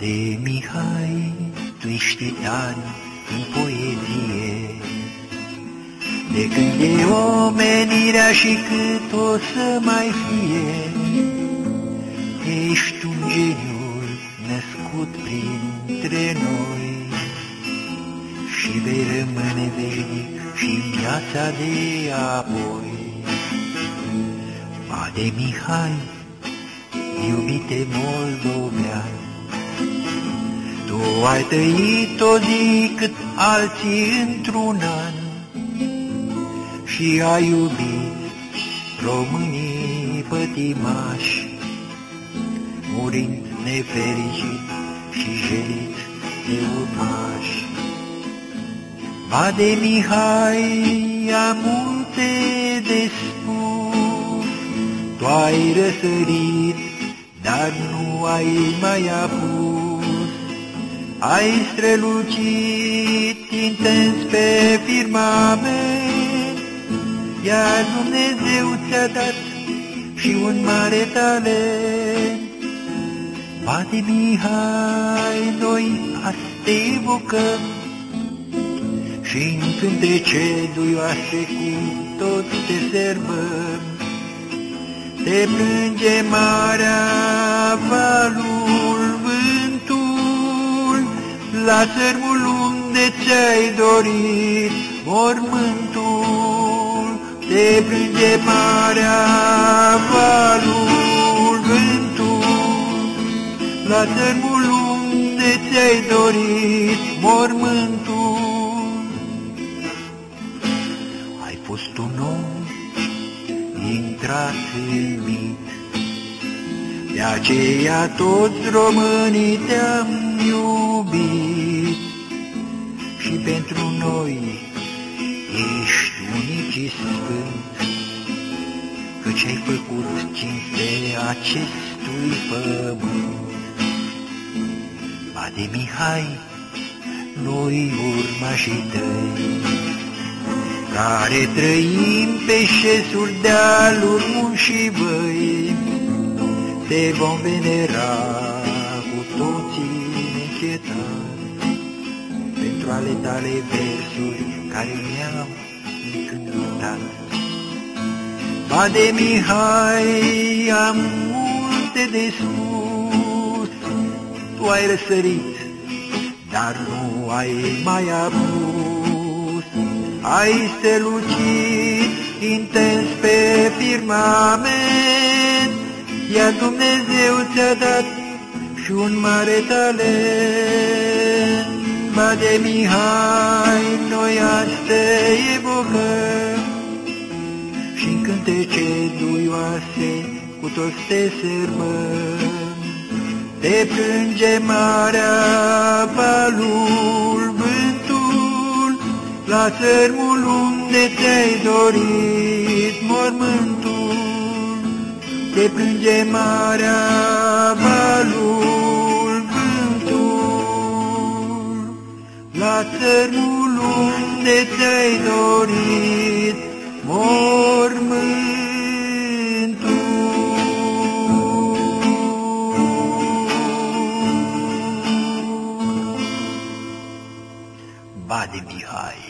de Mihai, tu ești titan în poezie, de când e omenirea și cât o să mai fie, ești un geniu născut printre noi și vei rămâne veșnic și în viața de apoi. Va de Mihai, iubite moldovean, tu ai trăit o zi cât alții într-un an și ai iubit românii pătimași, murind nefericit și jelit de urmași. Va de Mihai am multe de spus, tu ai răsărit, dar nu ai mai apus. Ai strălucit intens pe firmament, iar Dumnezeu ți-a dat și un mare talent. Bate Mihai, noi azi te evocăm și în cântece duioase cu toți te serbăm. Te plânge marea valul la țărmul unde ți-ai dorit mormântul. Te plânge marea valul vântul, la țărmul unde ți-ai dorit mormântul. Ai fost un om intrat în mit, de aceea toți românii te-am iubit și pentru noi. Ești unic și sfânt, căci ai făcut cinste acestui pământ. Ba de Mihai, noi urmașii tăi, care trăim pe șesuri dealuri mun și băi, te vom venera cu toții neînchetat, pentru ale tale versuri care mi-am încântat. Ba de Mihai am multe de spus, tu ai răsărit, dar nu ai mai apus. Ai strălucit intens pe firmament, iar Dumnezeu ți-a dat și un mare talent. Ba de Mihai, noi azi te evocăm și în cântece duioase cu toți te sărbăm. Te plânge marea valul vântul, la țărmul unde te-ai dorit mormântul. Te plânge marea valul la țărmul unde te-ai dorit mormântul. Bade Mihai